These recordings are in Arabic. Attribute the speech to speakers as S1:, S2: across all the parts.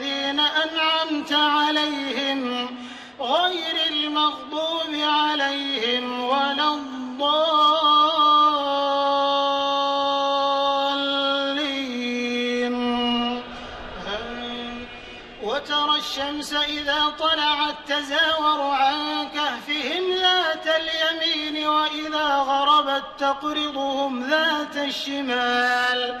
S1: الذين أنعمت عليهم غير المغضوب عليهم ولا الضالين. وترى الشمس إذا طلعت تزاور عن كهفهم ذات اليمين وإذا غربت تقرضهم ذات الشمال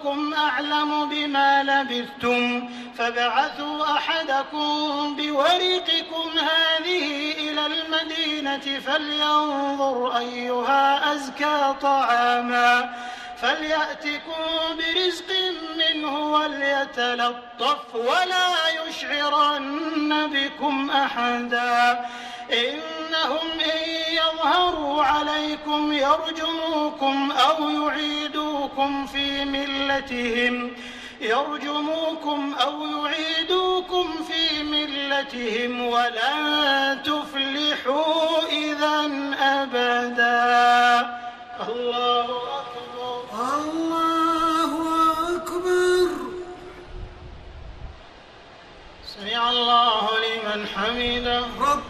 S1: ربكم أعلم بما لبثتم فبعثوا أحدكم بورقكم هذه إلى المدينة فلينظر أيها أزكى طعاما فليأتكم برزق منه وليتلطف ولا يشعرن بكم أحدا إنهم إن يظهروا عليكم يرجموكم أو يعيدوكم في ملتهم يرجموكم أو يعيدوكم في ملتهم ولن تفلحوا إذا أبدا. الله أكبر. الله أكبر. سمع الله لمن حمده.
S2: ربنا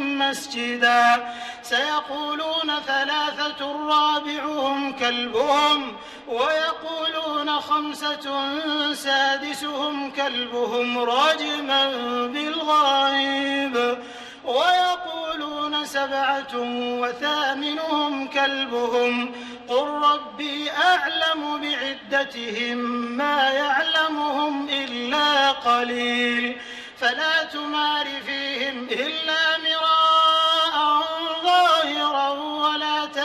S1: مسجدا. سيقولون ثلاثة رابعهم كلبهم ويقولون خمسة سادسهم كلبهم رجما بالغيب ويقولون سبعة وثامنهم كلبهم. قل ربي أعلم بعدتهم ما يعلمهم إلا قليل فلا تمار فيهم إلا مراء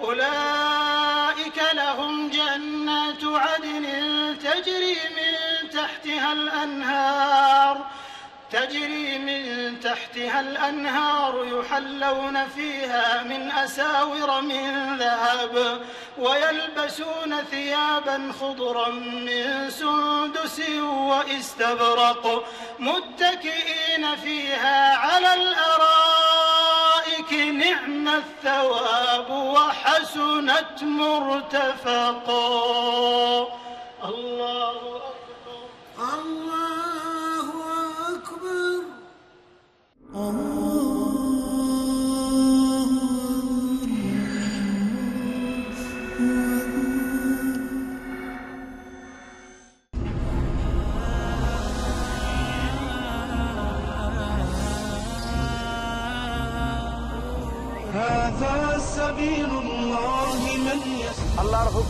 S1: أولئك لهم جنات عدن تجري من تحتها الأنهار تجري من تحتها الأنهار يحلون فيها من أساور من ذهب ويلبسون ثيابا خضرا من سندس وإستبرق متكئين فيها على الأرائك. نعم الثواب وحسنت مرتفقا. الله أكبر.
S2: الله أكبر.
S3: هذا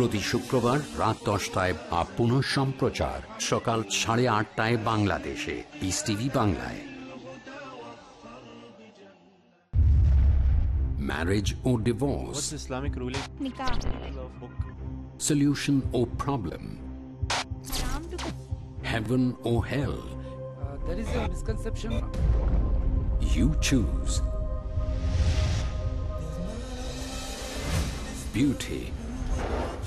S4: প্রতি শুক্রবার রাত দশটায় বা পুনঃ সম্প্রচার সকাল সাড়ে আটটায় বাংলাদেশে পিস টিভি বাংলায় marriage O divorce
S5: What's Islamic ruling
S6: Nikah.
S5: of
S4: solution or problem heaven or hell
S7: there is a misconception
S4: You choose. Beauty,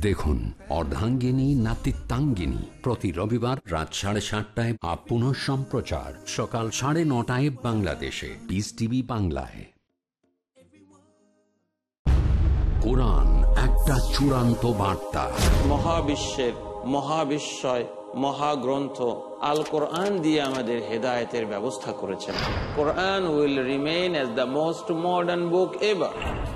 S4: দেখুন অর্ধাঙ্গিনী, নাতিত্বাঙ্গিনী। প্রতি রবিবার রাত সাড়ে সাতটায় আপ পুনঃ সম্প্রচার। সকাল সাড়ে নটায় বাংলাদেশে। পিস টিভি বাংলায়। কোরআন একটা চূড়ান্ত বার্তা।
S8: মহাবিশ্বের, মহাবিশ্বয়, মহাগ্রন্থ আল কোরআন দিয়ে আমাদের হেদায়তের ব্যবস্থা করেছেন। Quran will remain as the most modern book ever.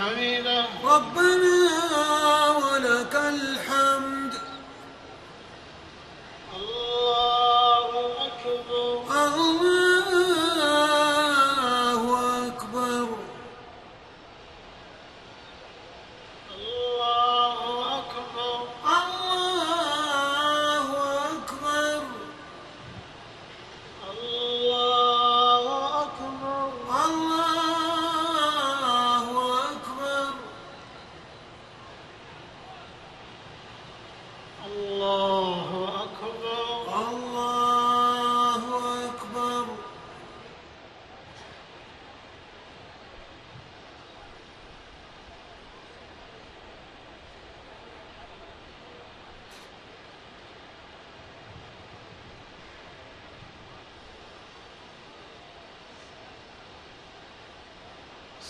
S1: حمده
S2: ربنا ولك الحمد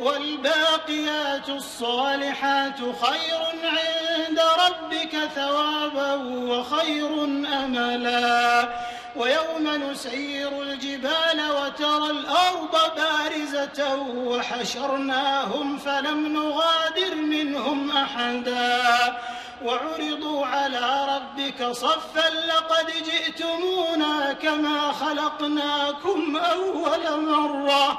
S1: والباقيات الصالحات خير عند ربك ثوابا وخير أملا. ويوم نسير الجبال وترى الأرض بارزة وحشرناهم فلم نغادر منهم أحدا. وعرضوا على ربك صفا لقد جئتمونا كما خلقناكم أول مرة.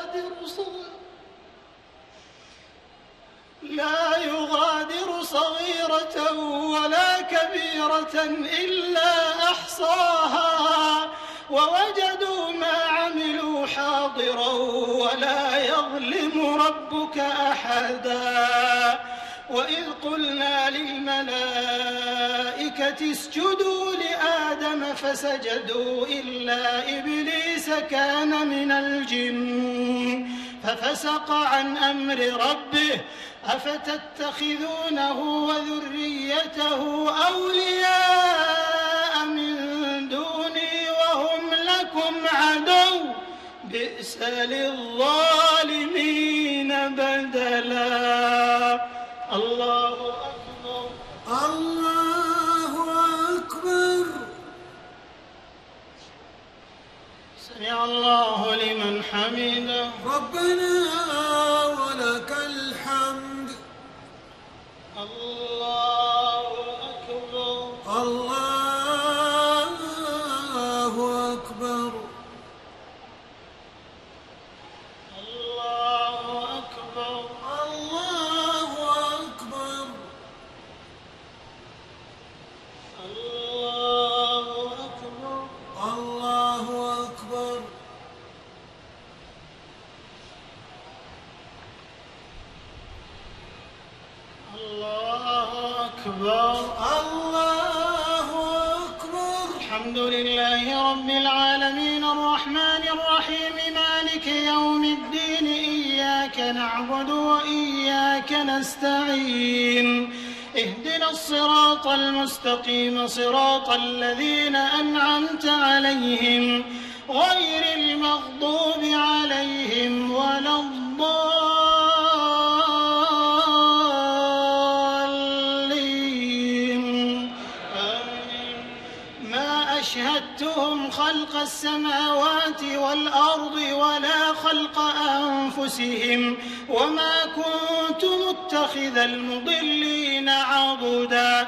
S1: لا يغادر صغيرة ولا كبيرة إلا أحصاها ووجدوا ما عملوا حاضرا ولا يظلم ربك أحدا. وإذ قلنا للملائكة اسجدوا لآدم فسجدوا إلا إبليس كان من الجن. ففسق عن أمر ربه أفتتخذونه وذريته أولياء من دوني وهم لكم عدو بئس للظالمين بدلا. الله أكبر.
S2: الله أكبر.
S1: سمع الله لمن حمده
S2: ربنا ولك الحمد.
S1: الله المستقيم صراط الذين أنعمت عليهم غير المغضوب عليهم ولا الضالين. ما أشهدتهم خلق السماوات والأرض ولا خلق أنفسهم وما كنت متخذ المضلين عضدا.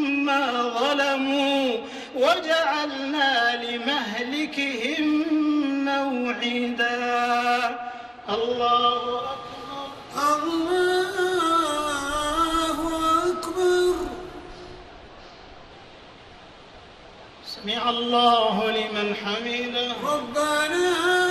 S1: ظلموا وجعلنا لمهلكهم موعدا. الله أكبر.
S2: الله أكبر.
S1: سمع الله لمن حمده.
S2: ربنا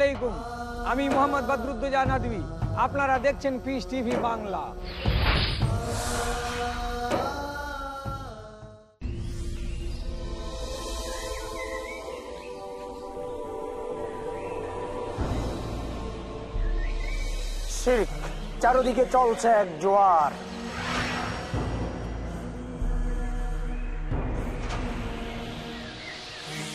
S7: আলাইকুম। আমি মোহাম্মদ বদরুদ্দোজা নদী আপনারা দেখছেন পিস টিভি বাংলা।
S5: শির্ক, চারদিকে চলছে এক জোয়ার।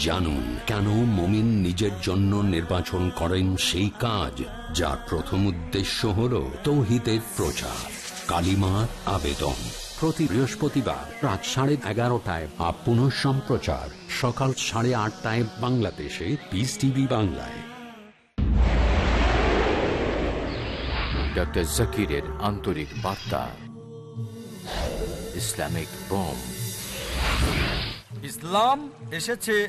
S4: জানুন কেন মমিন নিজের জন্য নির্বাচন করেন সেই কাজ যার প্রথম উদ্দেশ্য হল তৌহিদের প্রচার। কালিমার আবেদন। প্রতি বৃহস্পতিবার রাত সাড়ে এগারোটায় বা পুনঃ সম্প্রচার। সকাল সাড়ে আটটায় বাংলাদেশে পিস টিভি বাংলায়।
S9: ডক্টর জাকিরের আন্তরিক বার্তা। Islamic bomb.
S10: ইসলাম এসেছে